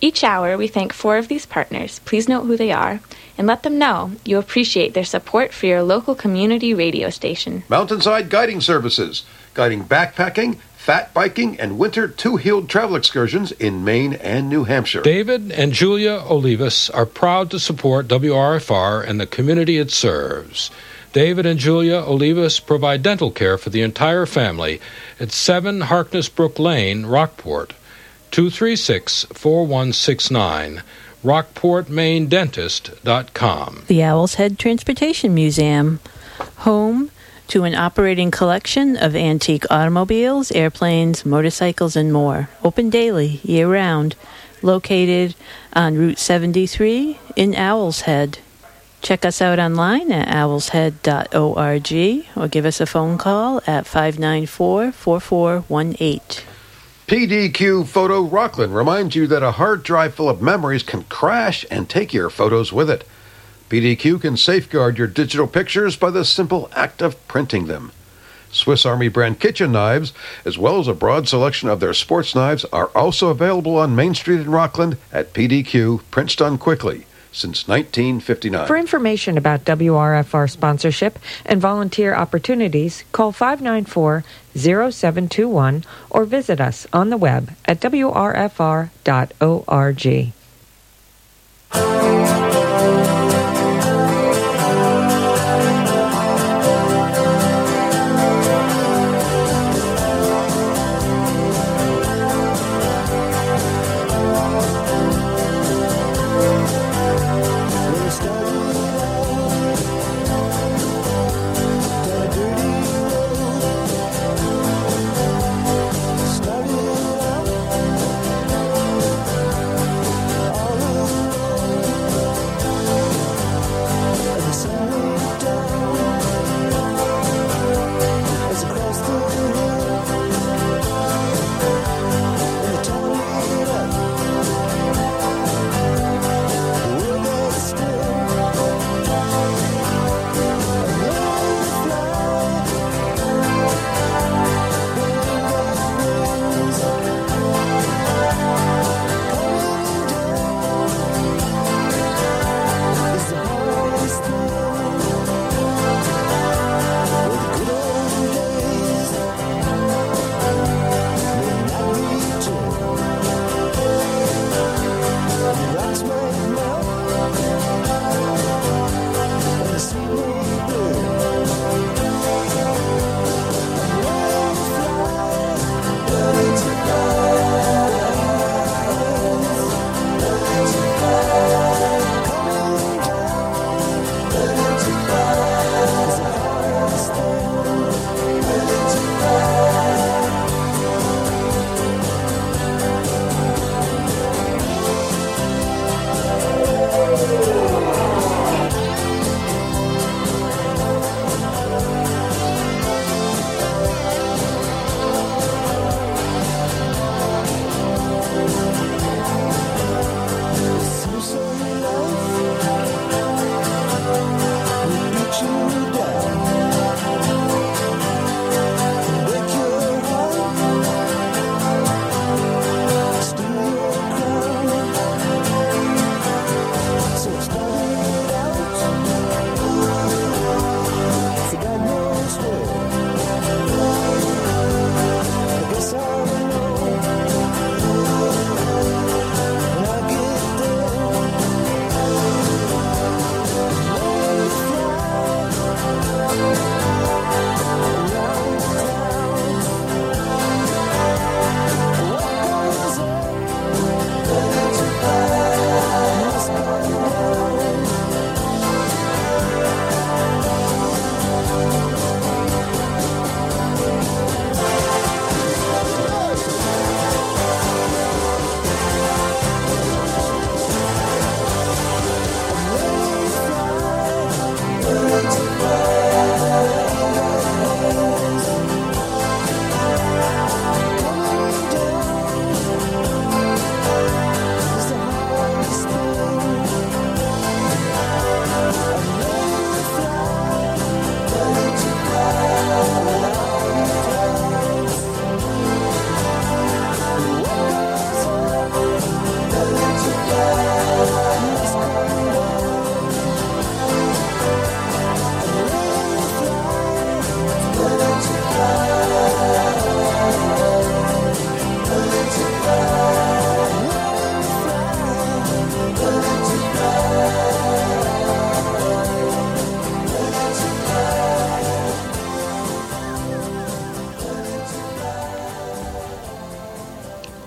Each hour, we thank four of these partners. Please note who they are and let them know you appreciate their support for your local community radio station. Mountainside Guiding Services, guiding backpacking, fat biking, and winter two heeled travel excursions in Maine and New Hampshire. David and Julia Olivas are proud to support WRFR and the community it serves. David and Julia Olivas provide dental care for the entire family at 7 Harkness Brook Lane, Rockport. 236 4169 rockportmainedentist.com. The Owl's Head Transportation Museum, home to an operating collection of antique automobiles, airplanes, motorcycles, and more. Open daily, year round. Located on Route 73 in Owl's Head. Check us out online at owlshead.org or give us a phone call at 594 4418. PDQ Photo Rockland reminds you that a hard drive full of memories can crash and take your photos with it. PDQ can safeguard your digital pictures by the simple act of printing them. Swiss Army brand kitchen knives, as well as a broad selection of their sports knives, are also available on Main Street in Rockland at PDQ, prints done quickly since 1959. For information about WRFR sponsorship and volunteer opportunities, call 594 0721 or visit us on the web at wrfr.org.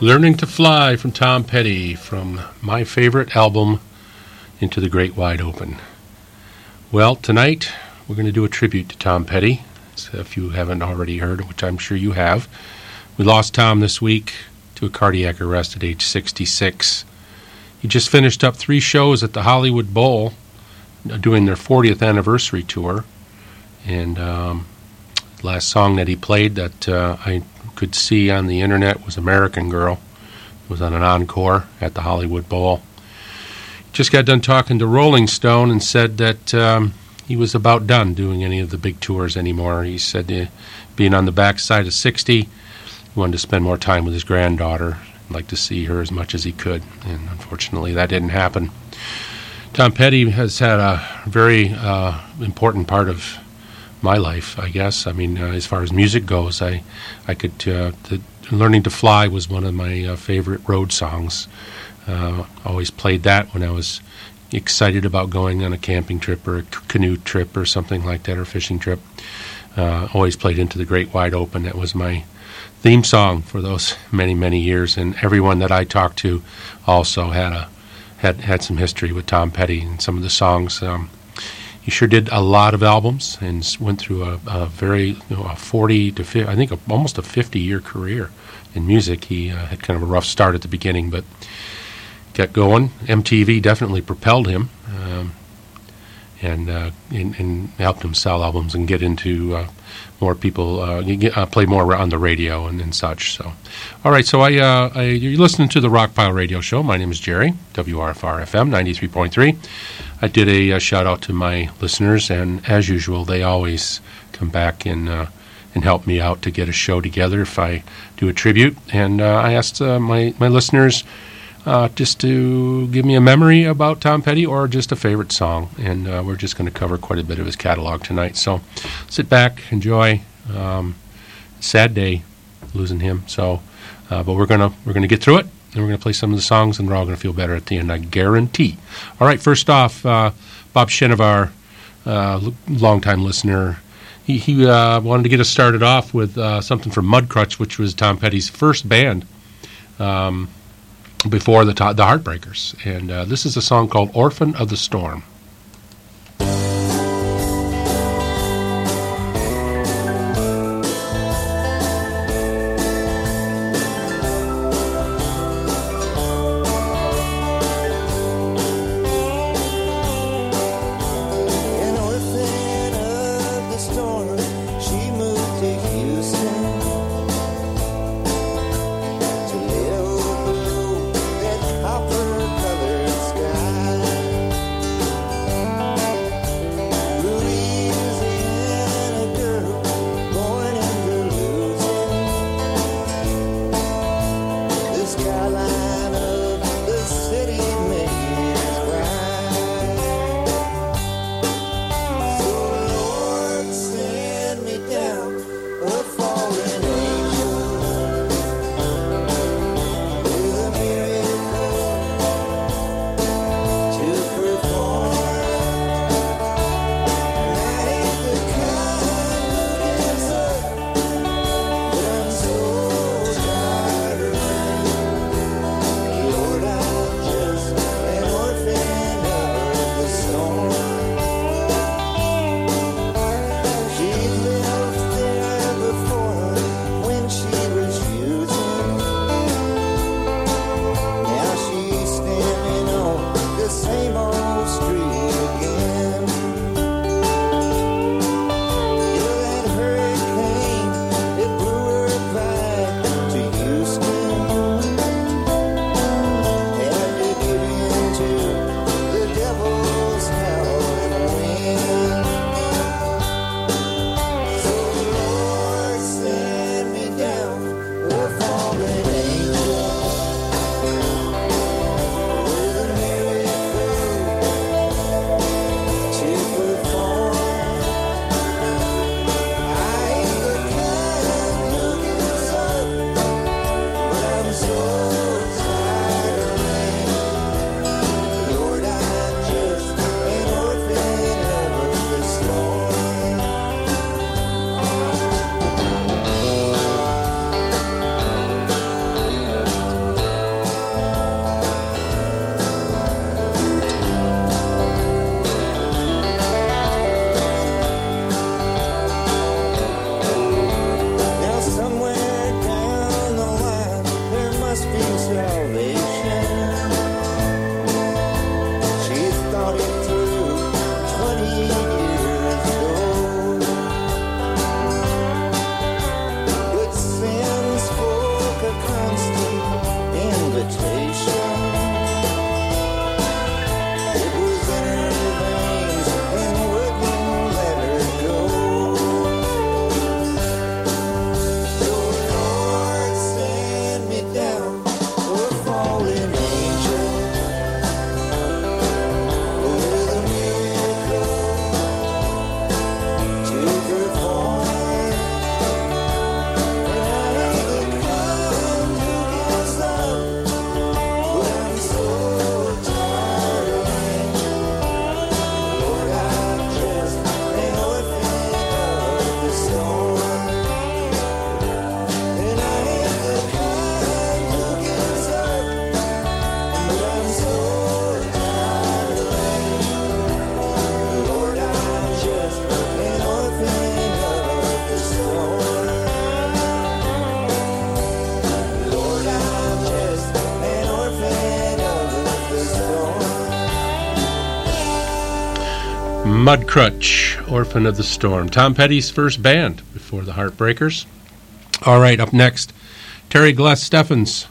Learning to Fly from Tom Petty from my favorite album, Into the Great Wide Open. Well, tonight we're going to do a tribute to Tom Petty. if you haven't already heard, which I'm sure you have. We lost Tom this week to a cardiac arrest at age 66. He just finished up three shows at the Hollywood Bowl uh, doing their 40th anniversary tour. And um, last song that he played that uh, I could see on the internet was American Girl. It was on an encore at the Hollywood Bowl. Just got done talking to Rolling Stone and said that um, he was about done doing any of the big tours anymore. He said uh, being on the backside of 60, he wanted to spend more time with his granddaughter. like to see her as much as he could. And unfortunately, that didn't happen. Tom Petty has had a very uh, important part of my life, I guess. I mean, uh, as far as music goes, I, I could, uh, the, Learning to Fly was one of my uh, favorite road songs. Uh, always played that when I was excited about going on a camping trip or a canoe trip or something like that, or fishing trip. Uh, always played Into the Great Wide Open. That was my theme song for those many, many years. And everyone that I talked to also had a had had some history with Tom Petty and some of the songs. Um, he sure did a lot of albums and went through a, a very you know, a 40 to 50, I think a, almost a 50 year career in music. He uh, had kind of a rough start at the beginning, but got going. MTV definitely propelled him um, and, uh, and, and helped him sell albums and get into uh, more people uh, get, uh, play more on the radio and, and such. So, all right. So I, uh, I you're listening to the Rockpile Radio Show. My name is Jerry, WRFR FM ninety three point three. I did a, a, shout out to my listeners, and as usual, they always come back and and help me out to get a show together if I do a tribute. And I asked my my listeners. Uh, just to give me a memory about Tom Petty or just a favorite song. And uh, we're just going to cover quite a bit of his catalog tonight. So sit back, enjoy. Um, sad day losing him. So, uh, but we're gonna we're gonna get through it, and we're gonna play some of the songs, and we're all gonna feel better at the end. I guarantee. All right, first off, Bob Shenavar, uh, longtime listener. He, he wanted to get us started off with something from Mudcrutch, which was Tom Petty's first band. Um, before the, the Heartbreakers. And uh, this is a song called Orphan of the Storm. Yeah. Mudcrutch, Orphan of the Storm. Tom Petty's first band before the Heartbreakers. All right, up next, Terry Glass Steffens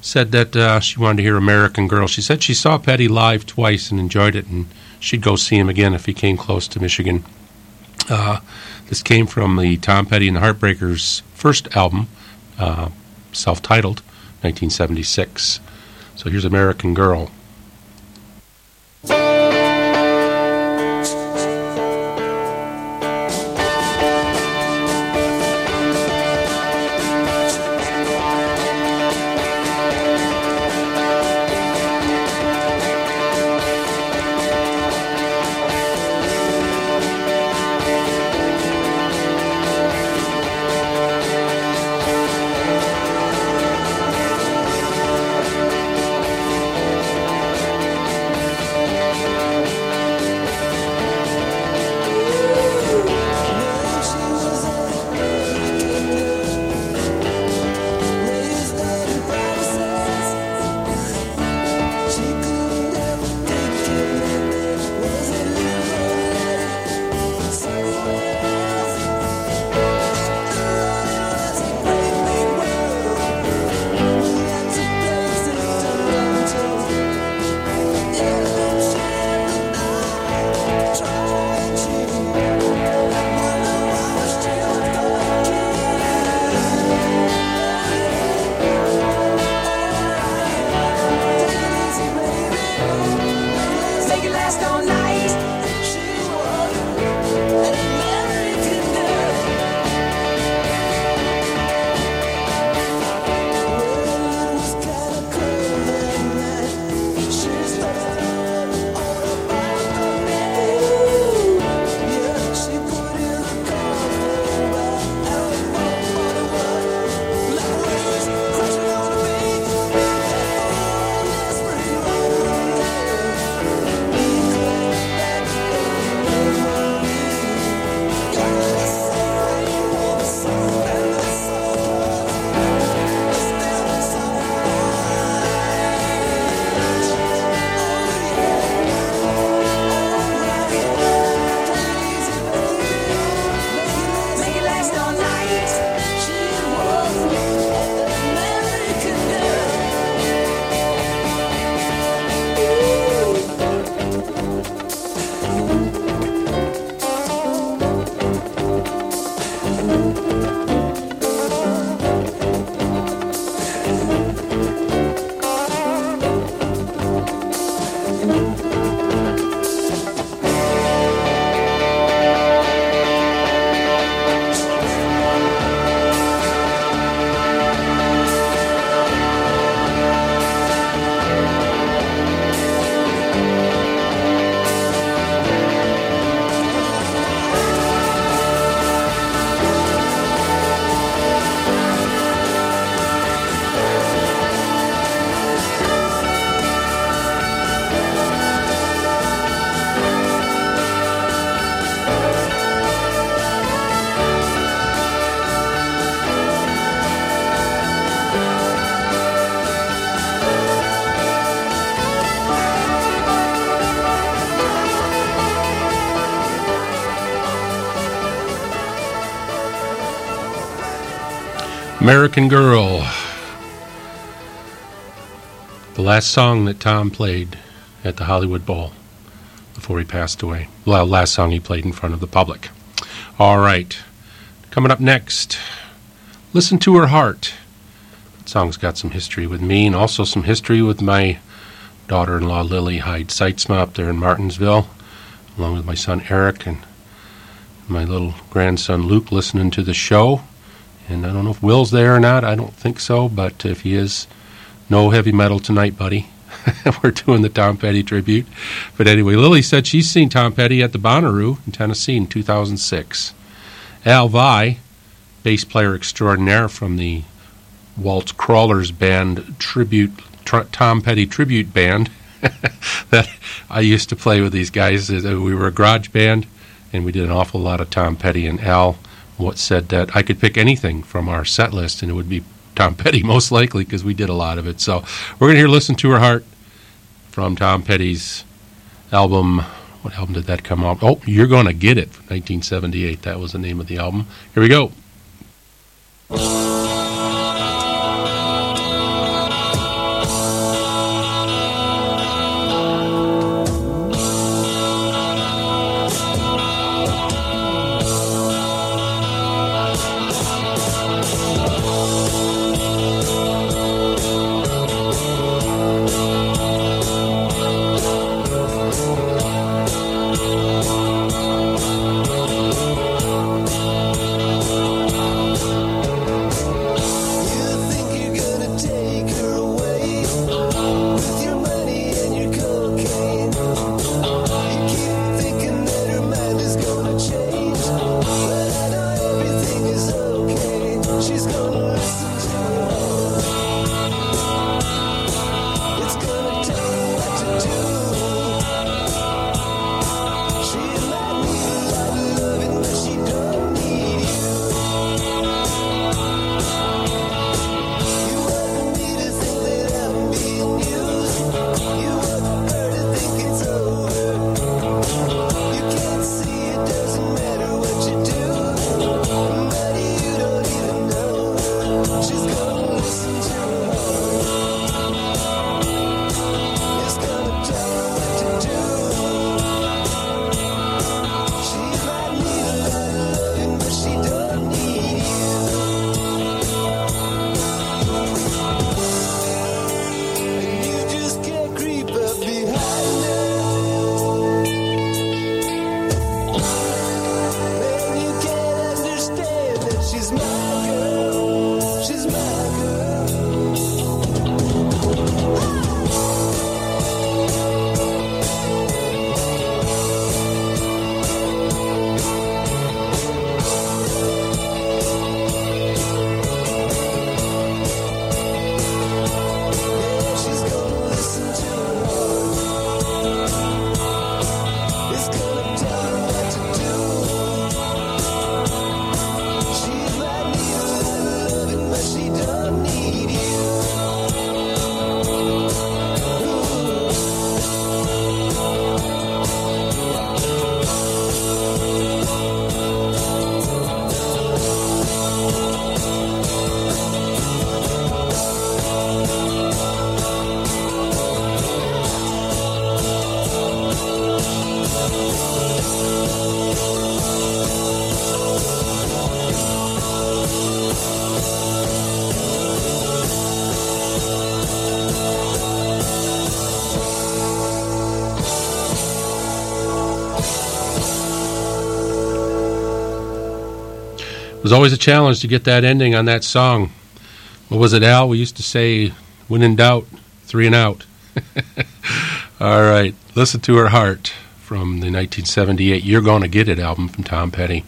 said that uh, she wanted to hear American Girl. She said she saw Petty live twice and enjoyed it, and she'd go see him again if he came close to Michigan. Uh, this came from the Tom Petty and the Heartbreakers' first album, uh, self titled, 1976. So here's American Girl. American Girl. The last song that Tom played at the Hollywood Bowl before he passed away. Well, last song he played in front of the public. All right. Coming up next, Listen to Her Heart. That song's got some history with me and also some history with my daughter in law, Lily Hyde Seitzma, up there in Martinsville, along with my son Eric and my little grandson Luke listening to the show. And I don't know if Will's there or not. I don't think so. But if he is, no heavy metal tonight, buddy. We're doing the Tom Petty tribute. But anyway, Lily said she's seen Tom Petty at the Bonnaroo in Tennessee in 2006. Al Vai, bass player extraordinaire from the Waltz Crawlers band tribute, Tom Petty tribute band that I used to play with these guys. Uh, we were a garage band, and we did an awful lot of Tom Petty. And Al what said that I could pick anything from our set list and it would be Tom Petty most likely because we did a lot of it. So we're going to hear Listen to Her Heart from Tom Petty's album what album did that come out? Oh, You're Gonna Get It, 1978. That was the name of the album. Here we go. You. Was always a challenge to get that ending on that song. What was it, Al? We used to say, when in doubt, three and out. All right, listen to her heart from the 1978 You're Gonna Get It album from Tom Petty.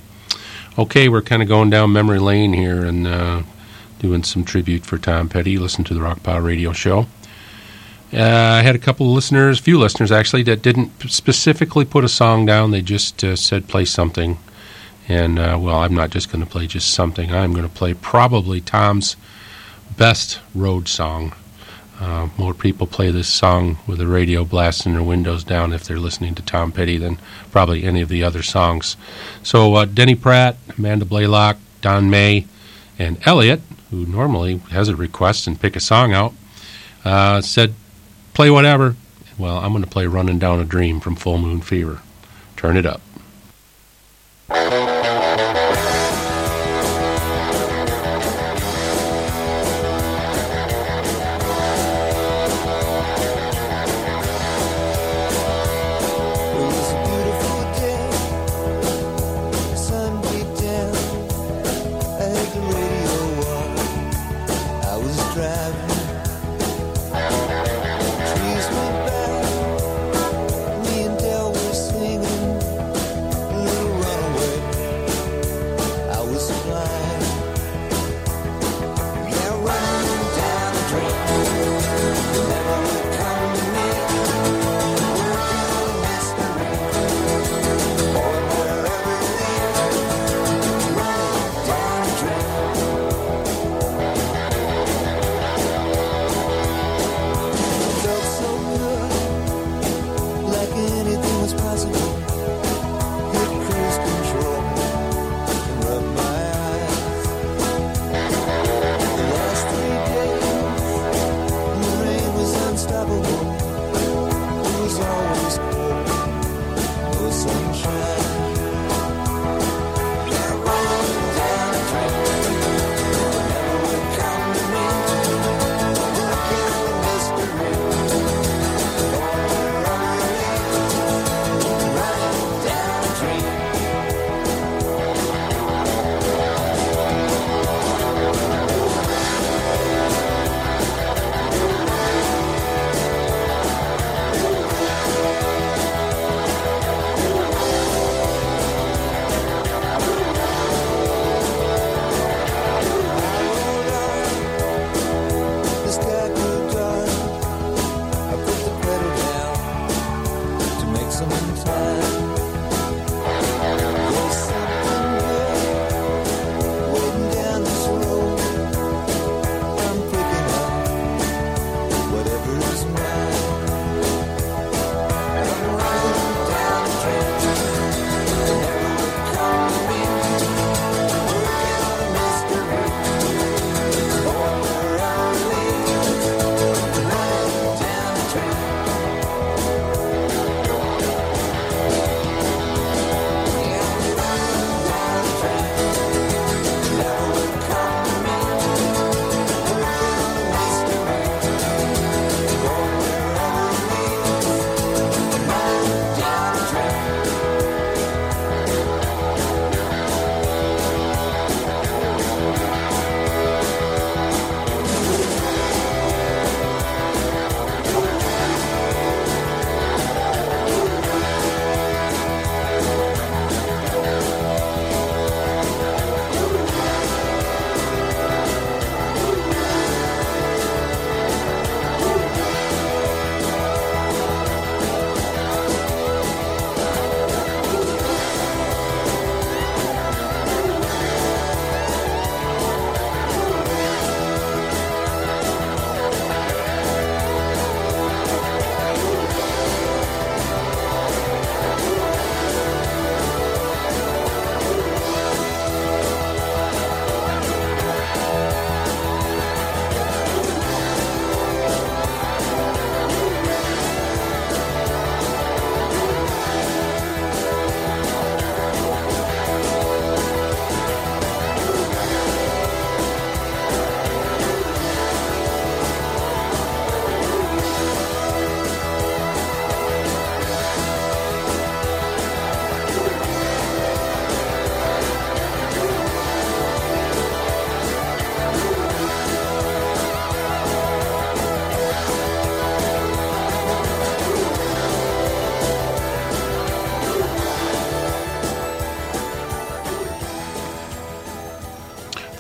Okay, we're kind of going down memory lane here and uh, doing some tribute for Tom Petty. Listen to the Rockpile Radio Show. Uh, I had a couple of listeners, a few listeners actually, that didn't specifically put a song down. They just uh, said play something. And, uh, well, I'm not just going to play just something. I'm going to play probably Tom's best road song. Uh, more people play this song with the radio blasting their windows down if they're listening to Tom Petty than probably any of the other songs. So uh, Denny Pratt, Amanda Blaylock, Don May, and Elliot, who normally has a request and pick a song out, uh, said, play whatever. Well, I'm going to play Running Down a Dream from Full Moon Fever. Turn it up.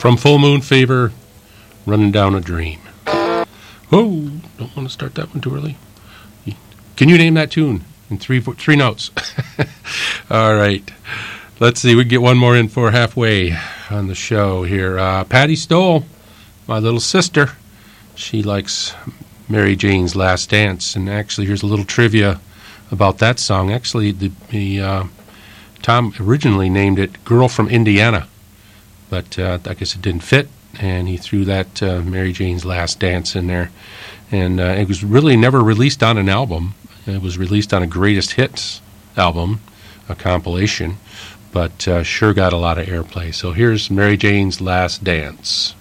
From Full Moon Fever, Running Down a Dream. Oh, don't want to start that one too early. Can you name that tune in three three notes? All right. Let's see. We get one more in for halfway on the show here. Uh, Patty Stoll, my little sister, she likes Mary Jane's Last Dance. And actually, here's a little trivia about that song. Actually, the, the uh, Tom originally named it Girl from Indiana, but uh, I guess it didn't fit, and he threw that uh, Mary Jane's Last Dance in there. And uh, it was really never released on an album. It was released on a greatest hits album, a compilation, but sure got a lot of airplay. So here's Mary Jane's Last Dance.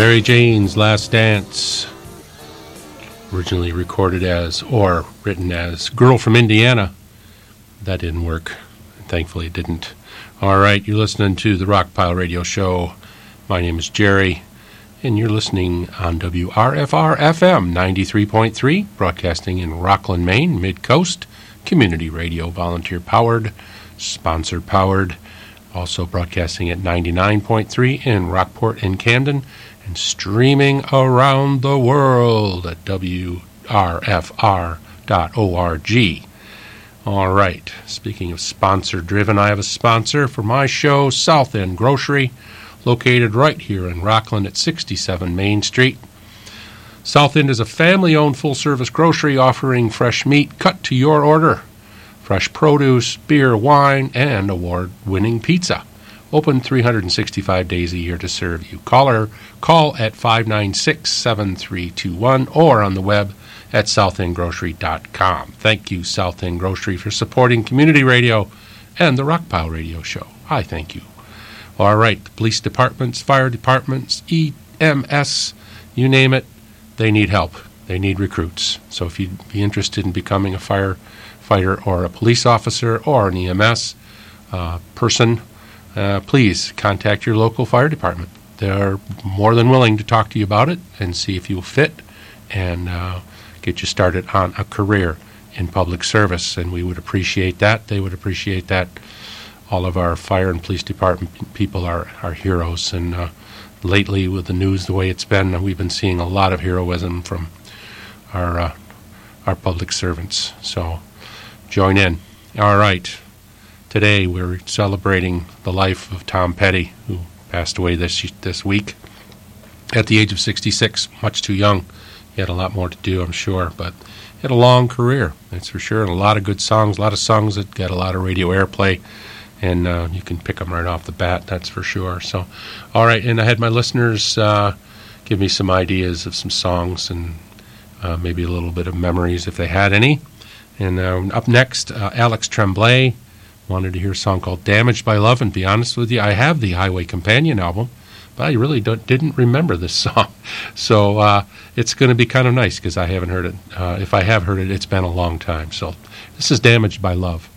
Mary Jane's Last Dance. Originally recorded as, or written as, Girl from Indiana. That didn't work. Thankfully, it didn't. All right, you're listening to the Rockpile Radio Show. My name is Jerry, and you're listening on WRFR FM 93.3, broadcasting in Rockland, Maine, Mid Coast, community radio, volunteer powered, sponsor powered. Also broadcasting at 99.3 in Rockport and Camden and streaming around the world at WRFR.org. All right, speaking of sponsor driven, I have a sponsor for my show, South End Grocery, located right here in Rockland at 67 Main Street. South End is a family owned full service grocery offering fresh meat cut to your order, fresh produce, beer, wine, and award winning pizza. Open 365 days a year to serve you. Call, her, call at 596 7321 or on the web at southendgrocery.com. Thank you, South End Grocery, for supporting community radio and the Rockpile Radio Show. I thank you. All right, police departments, fire departments, EMS, you name it, they need help. They need recruits. So if you'd be interested in becoming a firefighter or a police officer or an EMS uh, person, uh, please contact your local fire department. They're more than willing to talk to you about it and see if you'll fit and uh, get you started on a career in public service. And we would appreciate that. They would appreciate that. All of our fire and police department people are, are heroes. And uh, lately, with the news the way it's been, we've been seeing a lot of heroism from our, uh, our public servants. So join in. All right. Today, we're celebrating the life of Tom Petty, who passed away this, this week at the age of 66, much too young. He had a lot more to do, I'm sure, but he had a long career, that's for sure, and a lot of good songs, a lot of songs that got a lot of radio airplay, and uh, you can pick them right off the bat, that's for sure. So, all right, and I had my listeners uh, give me some ideas of some songs and uh, maybe a little bit of memories if they had any. And up next, Alex Tremblay wanted to hear a song called Damaged by Love, and be honest with you, I have the Highway Companion album but I really didn't remember this song. So uh, it's going to be kind of nice because I haven't heard it. Uh, if I have heard it, it's been a long time. So this is Damaged by Love.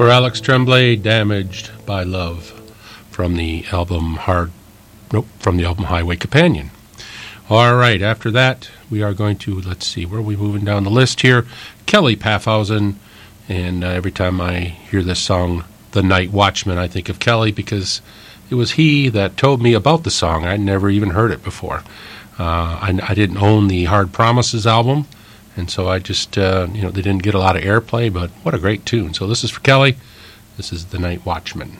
For Alex Tremblay, Damaged by Love from the album Hard, nope, from the album Highway Companion. All right, after that, we are going to, let's see, where are we moving down the list here? Kelly Paffhausen. And uh, every time I hear this song, The Night Watchman, I think of Kelly because it was he that told me about the song. I'd never even heard it before. Uh, I, I, didn't own the Hard Promises album, and so I just, uh, you know, they didn't get a lot of airplay, but what a great tune. So this is for Kelly. This is The Night Watchman.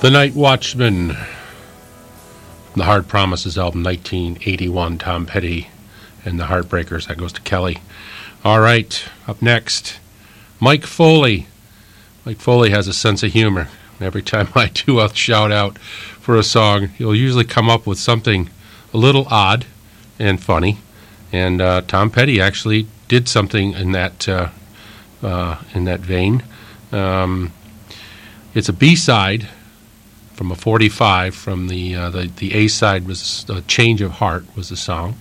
The Night Watchman, the Hard Promises album, 1981, Tom Petty and the Heartbreakers. That goes to Kelly. All right, up next, Mike Foley. Mike Foley has a sense of humor. Every time I do a shout out for a song, he'll usually come up with something a little odd and funny. And uh, Tom Petty actually did something in that, uh, uh, in that vein. Um, it's a B side from a 45 from the, uh, the, the A side was uh, Change of Heart was the song.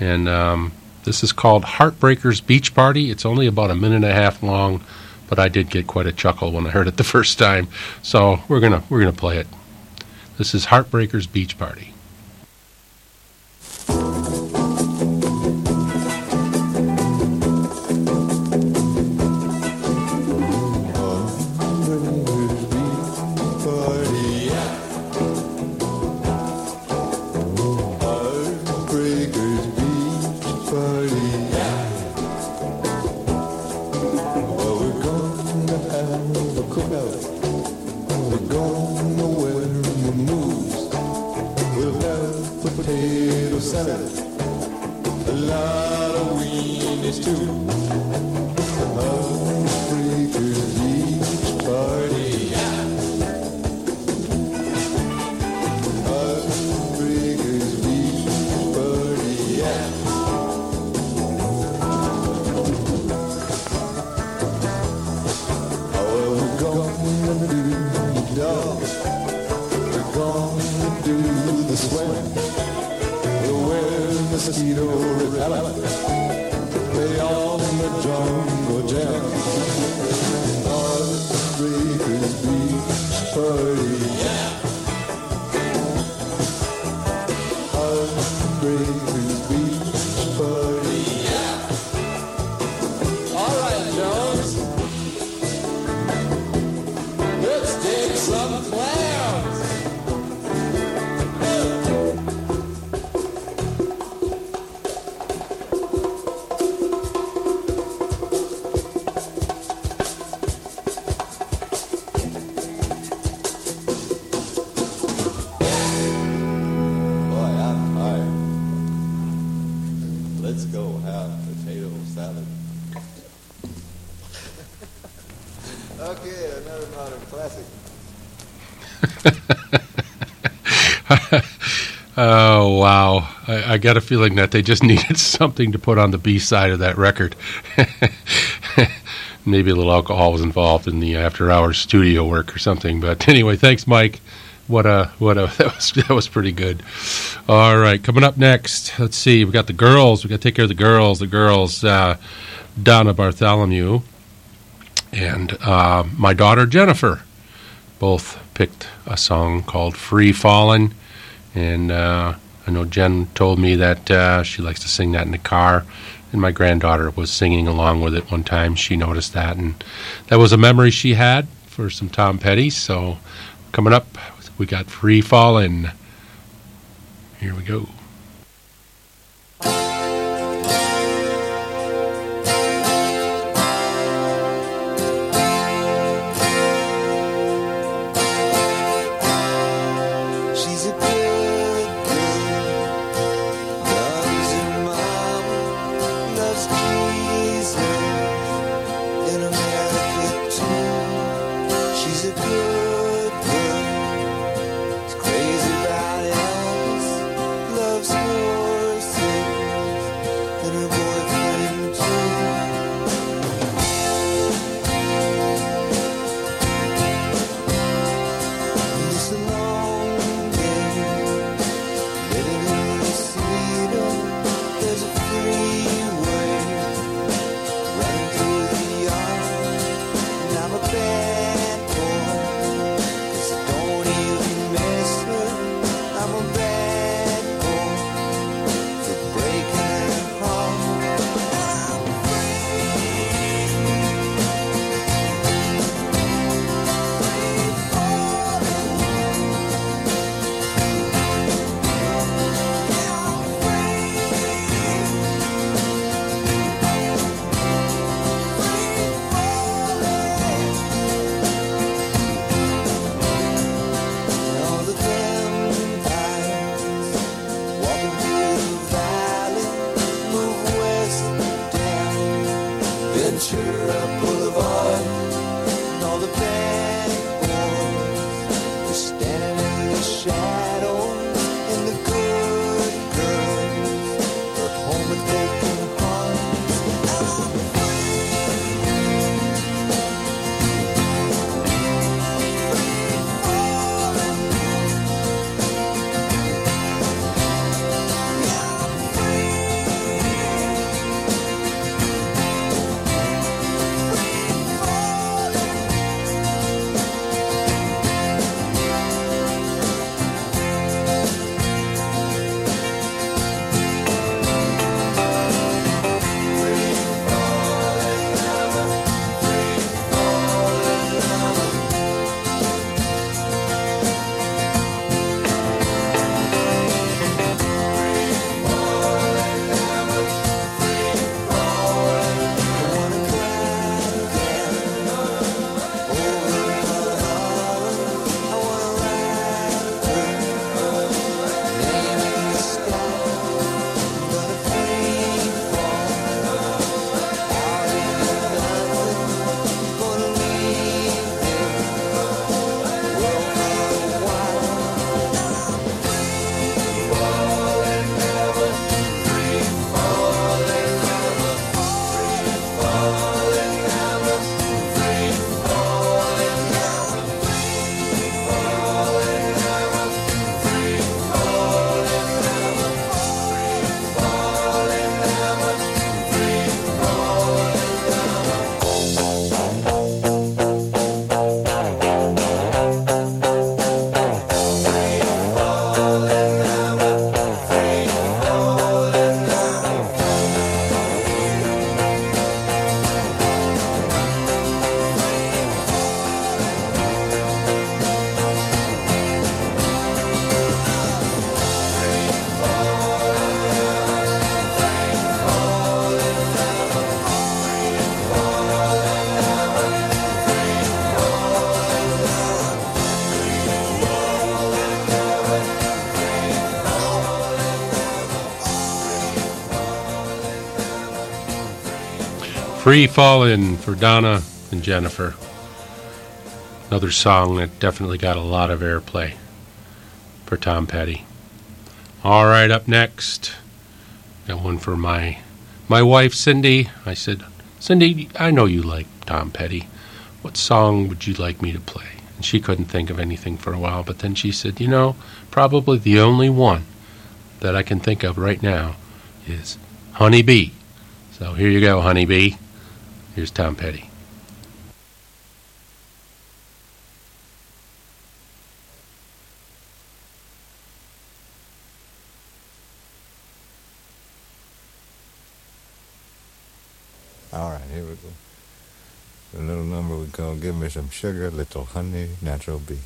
And um, this is called Heartbreakers Beach Party. It's only about a minute and a half long, but I did get quite a chuckle when I heard it the first time. So we're gonna we're gonna play it. This is Heartbreakers Beach Party. Oh I, got a feeling that they just needed something to put on the B side of that record. Maybe a little alcohol was involved in the after-hours studio work or something. But anyway, thanks, Mike. What a what a that was that was pretty good. All right, coming up next, let's see. We got the girls. We got to take care of the girls. The girls, uh, Donna Bartholomew, and uh, my daughter Jennifer, both picked a song called "Free Fallin'." And uh, I know Jen told me that uh, she likes to sing that in the car. And my granddaughter was singing along with it one time. She noticed that. And that was a memory she had for some Tom Petty. So coming up, we got Free Fallin'. Here we go. Free Fallin' for Donna and Jennifer. Another song that definitely got a lot of airplay for Tom Petty. All right, up next, got one for my my wife Cindy. I said, Cindy, I know you like Tom Petty. What song would you like me to play? And she couldn't think of anything for a while, but then she said, You know, probably the only one that I can think of right now is Honey Bee. So here you go, Honey Bee. Here's Tom Petty. All right, here we go. A little number we call Give Me Some Sugar, Little Honey, Natural Bee.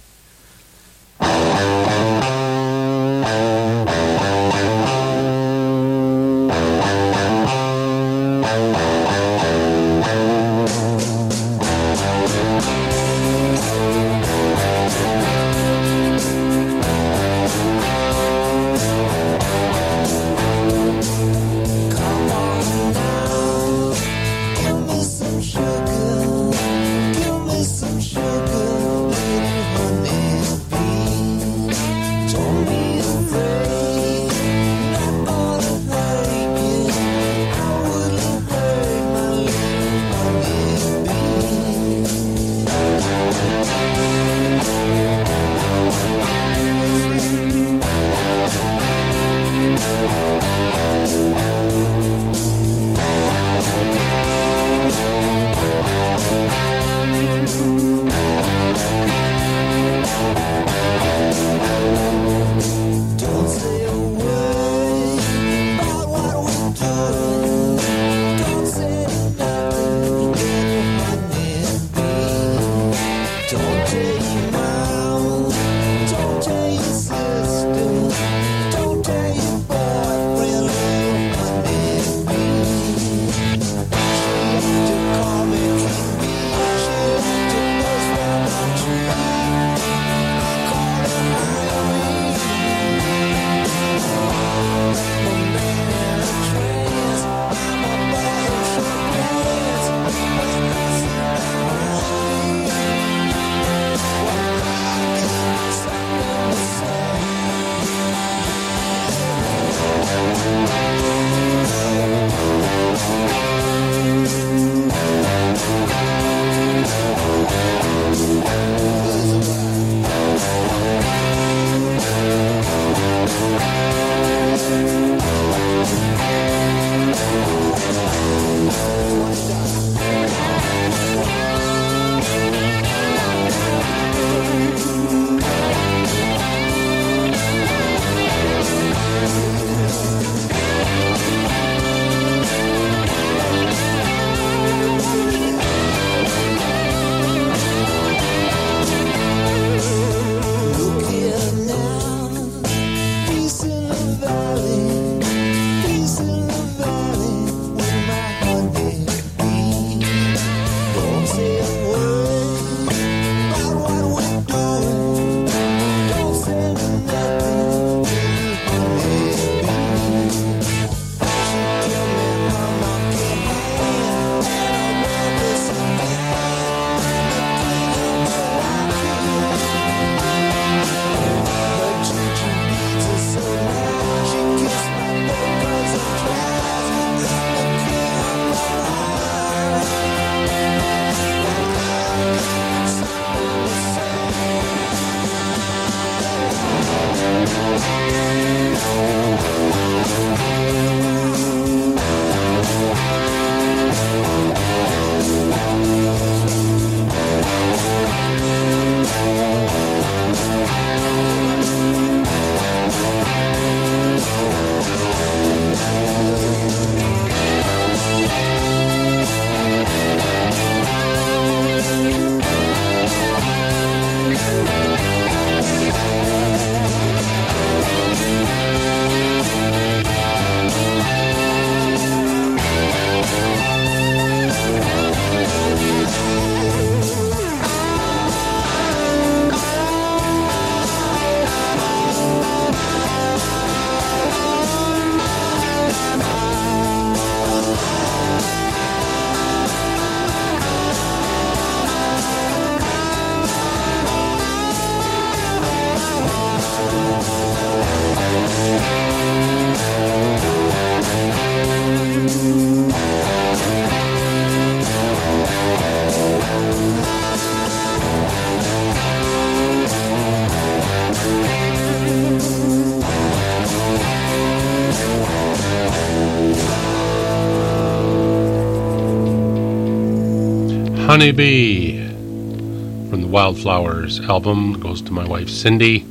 Honeybee from the Wildflowers album. goes to my wife, Cindy.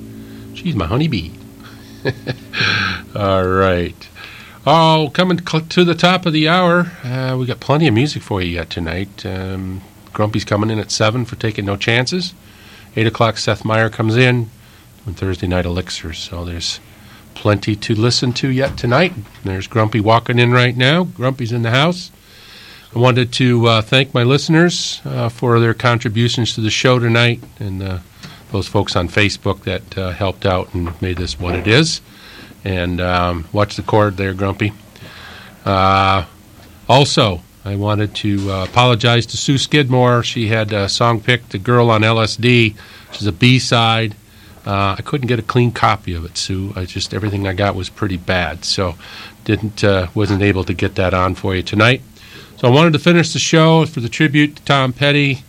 She's my honeybee. All right. Oh, coming to the top of the hour, uh, we got plenty of music for you yet tonight. Um, Grumpy's coming in at 7 for Taking No Chances. 8 o'clock, Seth Meyer comes in on Thursday Night Elixirs. So there's plenty to listen to yet tonight. There's Grumpy walking in right now. Grumpy's in the house. I wanted to uh, thank my listeners uh, for their contributions to the show tonight and uh, those folks on Facebook that helped out and made this what it is. And um, watch the cord there, Grumpy. Also, I wanted to apologize to Sue Skidmore. She had a song picked, The Girl on LSD, which is a B-side. Uh, I couldn't get a clean copy of it, Sue. I just everything I got was pretty bad, so didn't wasn't able to get that on for you tonight. So I wanted to finish the show for the tribute to Tom Petty,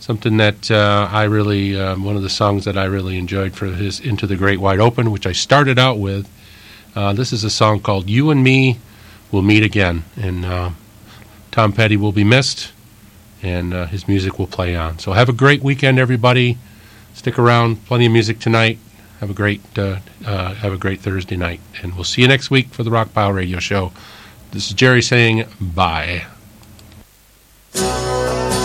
something that uh, I really um, one of the songs that I really enjoyed for his Into the Great Wide Open, which I started out with. Uh, this is a song called "You and Me Will Meet Again," and uh, Tom Petty will be missed, and his music will play on. So have a great weekend, everybody. Stick around. Plenty of music tonight. Have a great have a great Thursday night, and we'll see you next week for the Rockpile Radio Show. This is Jerry saying bye. Música